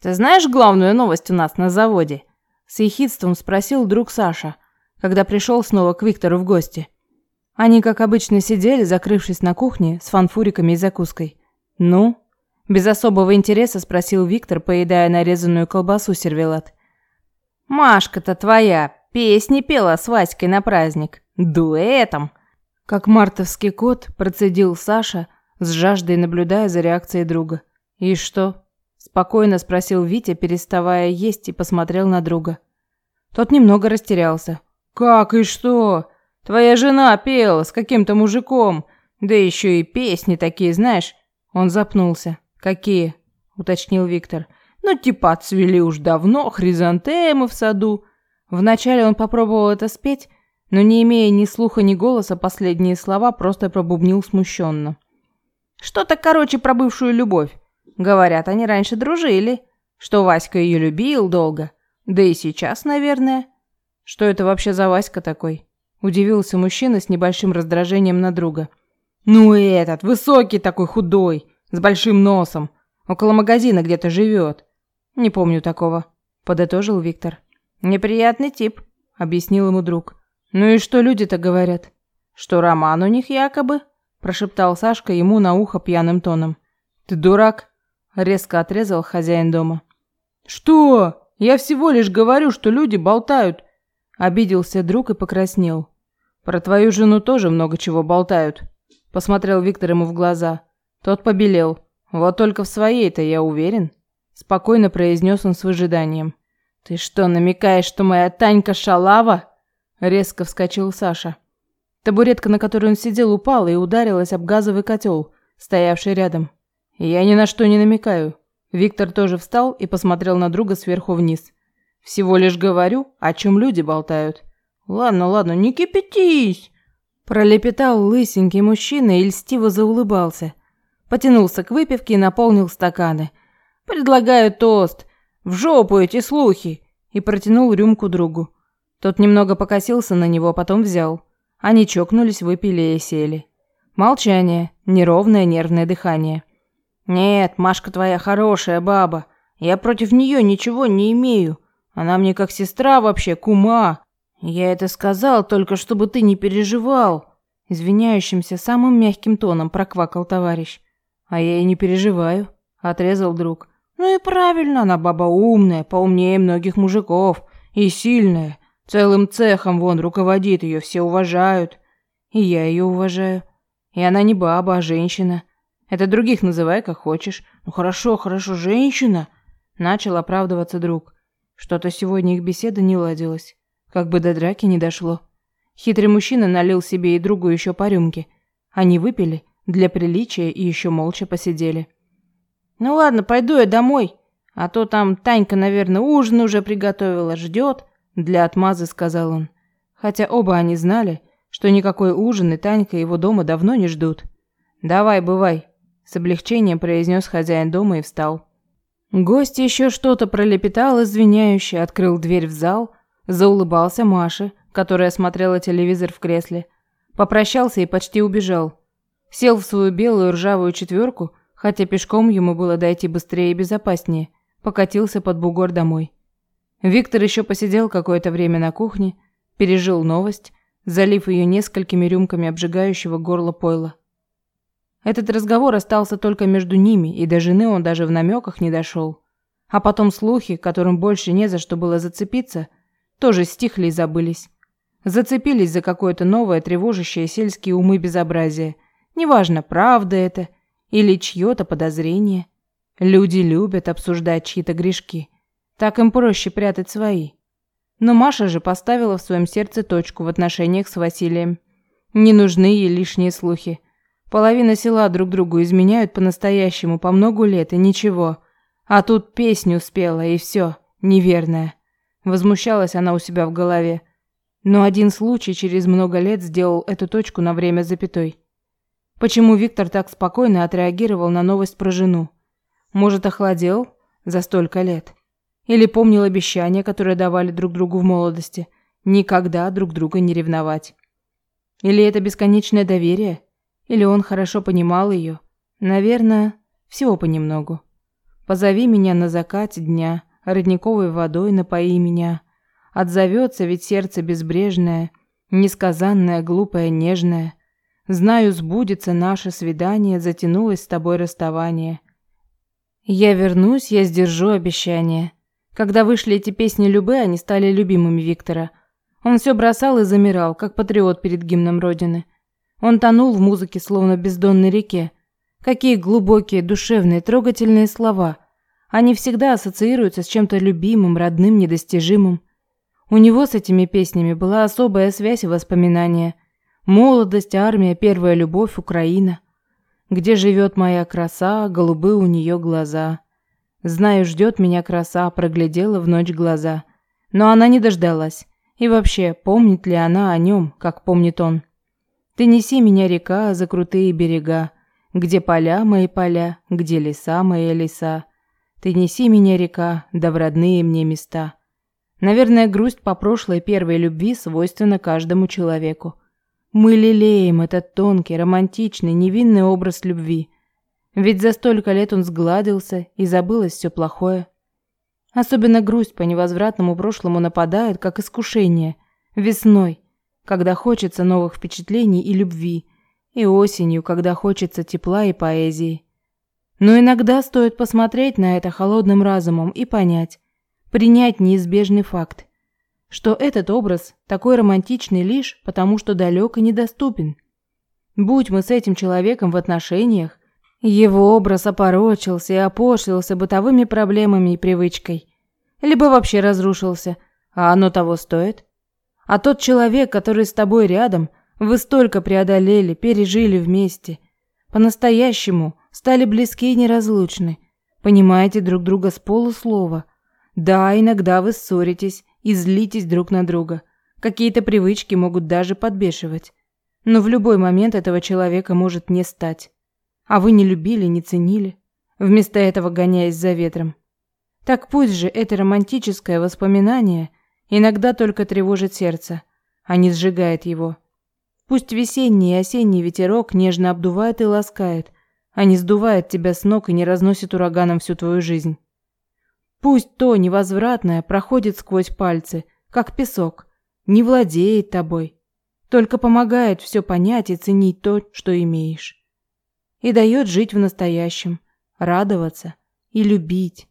Ты знаешь главную новость у нас на заводе? С ехидством спросил друг Саша, когда пришел снова к Виктору в гости. Они, как обычно, сидели, закрывшись на кухне с фанфуриками и закуской. «Ну?» Без особого интереса спросил Виктор, поедая нарезанную колбасу сервелат. «Машка-то твоя песни пела с Васькой на праздник. Дуэтом!» Как мартовский кот процедил Саша, с жаждой наблюдая за реакцией друга. «И что?» Спокойно спросил Витя, переставая есть и посмотрел на друга. Тот немного растерялся. «Как и что? Твоя жена пела с каким-то мужиком, да еще и песни такие, знаешь?» Он запнулся. «Какие?» – уточнил Виктор. «Ну, типа отцвели уж давно, хризантемы в саду». Вначале он попробовал это спеть, но не имея ни слуха, ни голоса, последние слова просто пробубнил смущенно. «Что-то, короче, про бывшую любовь. Говорят, они раньше дружили, что Васька ее любил долго. Да и сейчас, наверное. Что это вообще за Васька такой? Удивился мужчина с небольшим раздражением на друга. Ну и этот, высокий такой худой, с большим носом. Около магазина где-то живет. Не помню такого, подытожил Виктор. Неприятный тип, объяснил ему друг. Ну и что люди-то говорят? Что роман у них якобы? прошептал Сашка ему на ухо пьяным тоном. Ты дурак, резко отрезал хозяин дома. Что? Я всего лишь говорю, что люди болтают, обиделся друг и покраснел. Про твою жену тоже много чего болтают, посмотрел Виктор ему в глаза. Тот побелел. Вот только в своей-то я уверен, спокойно произнес он с выжиданием. Ты что, намекаешь, что моя Танька шалава? резко вскочил Саша. Табуретка, на которой он сидел, упала и ударилась об газовый котел, стоявший рядом. «Я ни на что не намекаю». Виктор тоже встал и посмотрел на друга сверху вниз. «Всего лишь говорю, о чем люди болтают». «Ладно, ладно, не кипятись!» Пролепетал лысенький мужчина и льстиво заулыбался. Потянулся к выпивке и наполнил стаканы. «Предлагаю тост! В жопу эти слухи!» И протянул рюмку другу. Тот немного покосился на него, а потом взял. Они чокнулись, выпили и сели. Молчание, неровное нервное дыхание. «Нет, Машка твоя хорошая баба. Я против нее ничего не имею. Она мне как сестра вообще, кума. Я это сказал только, чтобы ты не переживал». Извиняющимся самым мягким тоном проквакал товарищ. «А я и не переживаю», — отрезал друг. «Ну и правильно, она баба умная, поумнее многих мужиков. И сильная. Целым цехом вон руководит ее, все уважают. И я ее уважаю. И она не баба, а женщина. Это других называй как хочешь. Ну хорошо, хорошо, женщина, начал оправдываться друг. Что-то сегодня их беседа не ладилась, как бы до драки не дошло. Хитрый мужчина налил себе и другу еще по рюмке. Они выпили для приличия и еще молча посидели. Ну ладно, пойду я домой, а то там Танька, наверное, ужин уже приготовила, ждет. Для отмазы сказал он. Хотя оба они знали, что никакой ужин и Танька его дома давно не ждут. Давай, бывай, с облегчением произнес хозяин дома и встал. Гость еще что-то пролепетал извиняюще, открыл дверь в зал, заулыбался Маше, которая смотрела телевизор в кресле, попрощался и почти убежал. Сел в свою белую ржавую четверку, хотя пешком ему было дойти быстрее и безопаснее, покатился под бугор домой. Виктор еще посидел какое-то время на кухне, пережил новость, залив ее несколькими рюмками обжигающего горло пойла. Этот разговор остался только между ними, и до жены он даже в намеках не дошел. А потом слухи, которым больше не за что было зацепиться, тоже стихли и забылись. Зацепились за какое-то новое, тревожащее сельские умы безобразие. Неважно, правда это или чье-то подозрение. Люди любят обсуждать чьи-то грешки. Так им проще прятать свои. Но Маша же поставила в своем сердце точку в отношениях с Василием. Не нужны ей лишние слухи. Половина села друг другу изменяют по-настоящему по много лет, и ничего. А тут песню спела, и все, неверная. Возмущалась она у себя в голове. Но один случай через много лет сделал эту точку на время запятой. Почему Виктор так спокойно отреагировал на новость про жену? Может, охладел за столько лет? Или помнил обещания, которые давали друг другу в молодости, никогда друг друга не ревновать? Или это бесконечное доверие – или он хорошо понимал ее? Наверное, всего понемногу. Позови меня на закате дня, родниковой водой напои меня. Отзовется ведь сердце безбрежное, несказанное, глупое, нежное. Знаю, сбудется наше свидание, затянулось с тобой расставание. Я вернусь, я сдержу обещание. Когда вышли эти песни Любы, они стали любимыми Виктора. Он все бросал и замирал, как патриот перед гимном Родины. Он тонул в музыке, словно бездонной реке. Какие глубокие, душевные, трогательные слова. Они всегда ассоциируются с чем-то любимым, родным, недостижимым. У него с этими песнями была особая связь и воспоминания. Молодость, армия, первая любовь, Украина. Где живет моя краса, голубые у нее глаза. Знаю, ждет меня краса, проглядела в ночь глаза. Но она не дождалась. И вообще, помнит ли она о нем, как помнит он? Ты неси меня, река, за крутые берега, Где поля мои поля, где леса мои леса. Ты неси меня, река, да в родные мне места. Наверное, грусть по прошлой первой любви свойственна каждому человеку. Мы лелеем этот тонкий, романтичный, невинный образ любви. Ведь за столько лет он сгладился и забылось все плохое. Особенно грусть по невозвратному прошлому нападает, как искушение, весной, когда хочется новых впечатлений и любви, и осенью, когда хочется тепла и поэзии. Но иногда стоит посмотреть на это холодным разумом и понять, принять неизбежный факт, что этот образ такой романтичный лишь потому, что далек и недоступен. Будь мы с этим человеком в отношениях, его образ опорочился и опошлился бытовыми проблемами и привычкой. Либо вообще разрушился, а оно того стоит. А тот человек, который с тобой рядом, вы столько преодолели, пережили вместе. По-настоящему стали близки и неразлучны. Понимаете друг друга с полуслова – да, иногда вы ссоритесь и злитесь друг на друга. Какие-то привычки могут даже подбешивать. Но в любой момент этого человека может не стать. А вы не любили, не ценили, вместо этого гоняясь за ветром. Так пусть же это романтическое воспоминание иногда только тревожит сердце, а не сжигает его. Пусть весенний и осенний ветерок нежно обдувает и ласкает, а не сдувает тебя с ног и не разносит ураганом всю твою жизнь. Пусть то невозвратное проходит сквозь пальцы, как песок, не владеет тобой, только помогает все понять и ценить то, что имеешь. И дает жить в настоящем, радоваться и любить.